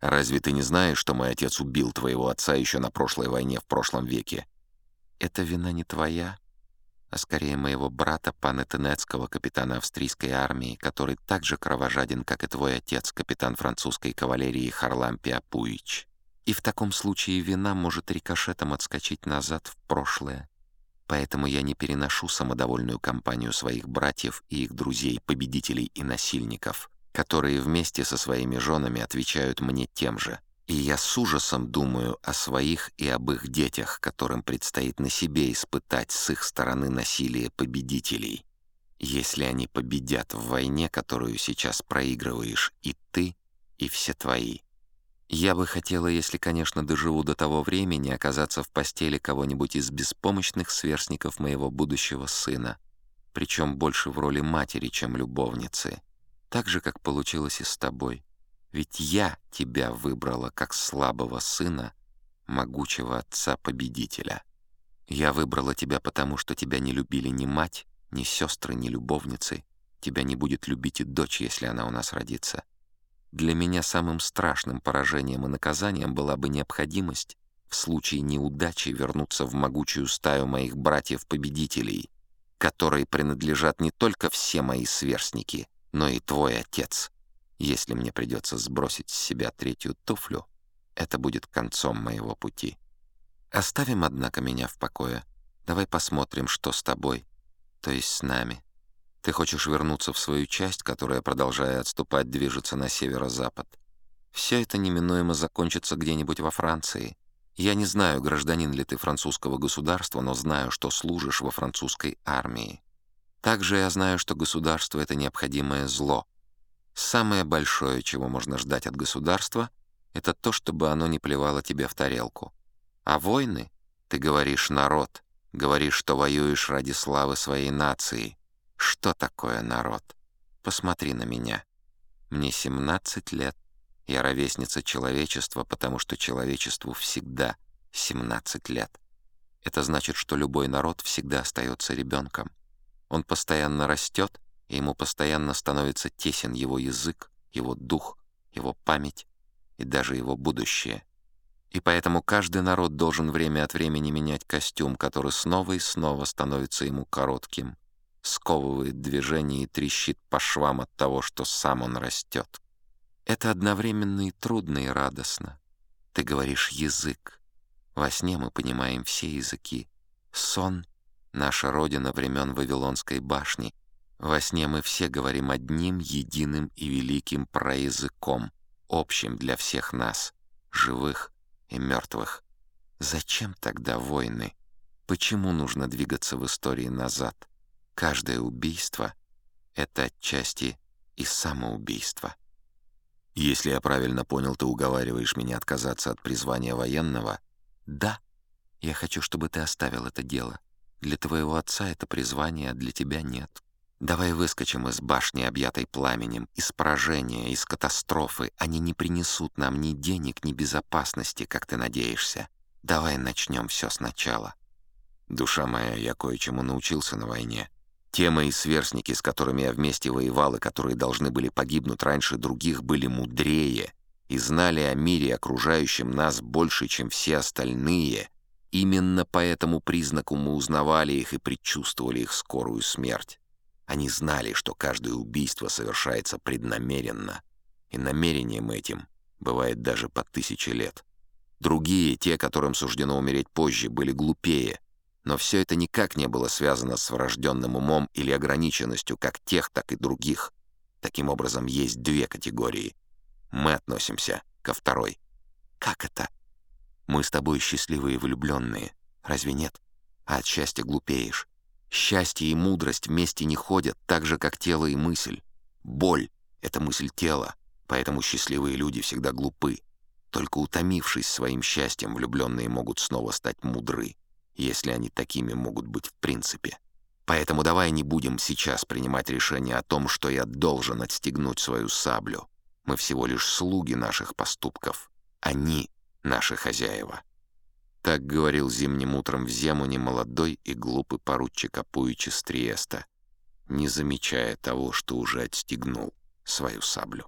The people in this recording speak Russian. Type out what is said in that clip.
Разве ты не знаешь, что мой отец убил твоего отца еще на прошлой войне в прошлом веке? Это вина не твоя, а скорее моего брата, пана Тенецкого, капитана австрийской армии, который так же кровожаден, как и твой отец, капитан французской кавалерии Харлампи Апуич. И в таком случае вина может рикошетом отскочить назад в прошлое. Поэтому я не переношу самодовольную компанию своих братьев и их друзей, победителей и насильников, которые вместе со своими женами отвечают мне тем же. И я с ужасом думаю о своих и об их детях, которым предстоит на себе испытать с их стороны насилие победителей. Если они победят в войне, которую сейчас проигрываешь и ты, и все твои. Я бы хотела, если, конечно, доживу до того времени, оказаться в постели кого-нибудь из беспомощных сверстников моего будущего сына, причем больше в роли матери, чем любовницы, так же, как получилось и с тобой. Ведь я тебя выбрала как слабого сына могучего отца-победителя. Я выбрала тебя потому, что тебя не любили ни мать, ни сестры, ни любовницы. Тебя не будет любить и дочь, если она у нас родится. Для меня самым страшным поражением и наказанием была бы необходимость в случае неудачи вернуться в могучую стаю моих братьев-победителей, которой принадлежат не только все мои сверстники, но и твой отец. Если мне придется сбросить с себя третью туфлю, это будет концом моего пути. Оставим, однако, меня в покое. Давай посмотрим, что с тобой, то есть с нами. Ты хочешь вернуться в свою часть, которая, продолжая отступать, движется на северо-запад. Все это неминуемо закончится где-нибудь во Франции. Я не знаю, гражданин ли ты французского государства, но знаю, что служишь во французской армии. Также я знаю, что государство — это необходимое зло — Самое большое, чего можно ждать от государства, это то, чтобы оно не плевало тебе в тарелку. А войны? Ты говоришь «народ», говоришь, что воюешь ради славы своей нации. Что такое народ? Посмотри на меня. Мне 17 лет. Я ровесница человечества, потому что человечеству всегда 17 лет. Это значит, что любой народ всегда остается ребенком. Он постоянно растет, и ему постоянно становится тесен его язык, его дух, его память и даже его будущее. И поэтому каждый народ должен время от времени менять костюм, который снова и снова становится ему коротким, сковывает движение и трещит по швам от того, что сам он растет. Это одновременно и трудно, и радостно. Ты говоришь «язык». Во сне мы понимаем все языки. Сон — наша родина времен Вавилонской башни — во сне мы все говорим одним, единым и великим проязыком, общим для всех нас, живых и мертвых. Зачем тогда войны? Почему нужно двигаться в истории назад? Каждое убийство — это отчасти и самоубийство. Если я правильно понял, ты уговариваешь меня отказаться от призвания военного? Да. Я хочу, чтобы ты оставил это дело. Для твоего отца это призвание, а для тебя нет. Давай выскочим из башни, объятой пламенем, из поражения, из катастрофы. Они не принесут нам ни денег, ни безопасности, как ты надеешься. Давай начнем все сначала. Душа моя, я кое-чему научился на войне. Те мои сверстники, с которыми я вместе воевал и которые должны были погибнуть раньше других, были мудрее и знали о мире, окружающем нас больше, чем все остальные. Именно по этому признаку мы узнавали их и предчувствовали их скорую смерть. Они знали, что каждое убийство совершается преднамеренно, и намерением этим бывает даже по тысяче лет. Другие, те, которым суждено умереть позже, были глупее, но все это никак не было связано с врожденным умом или ограниченностью как тех, так и других. Таким образом, есть две категории. Мы относимся ко второй. Как это? Мы с тобой счастливые влюбленные. Разве нет? А от счастья глупеешь. Счастье и мудрость вместе не ходят, так же, как тело и мысль. Боль — это мысль тела, поэтому счастливые люди всегда глупы. Только утомившись своим счастьем, влюбленные могут снова стать мудры, если они такими могут быть в принципе. Поэтому давай не будем сейчас принимать решение о том, что я должен отстегнуть свою саблю. Мы всего лишь слуги наших поступков. Они — наши хозяева. Так говорил зимним утром в Земуне молодой и глупый поручик Апуич из Триеста, не замечая того, что уже отстегнул свою саблю.